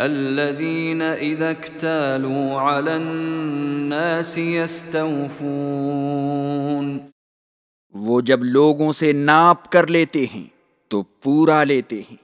الذين اذا اكتالوا على الناس يستوفون. وہ جب لوگوں سے ناپ کر لیتے ہیں، تو پورا لیتے ہیں۔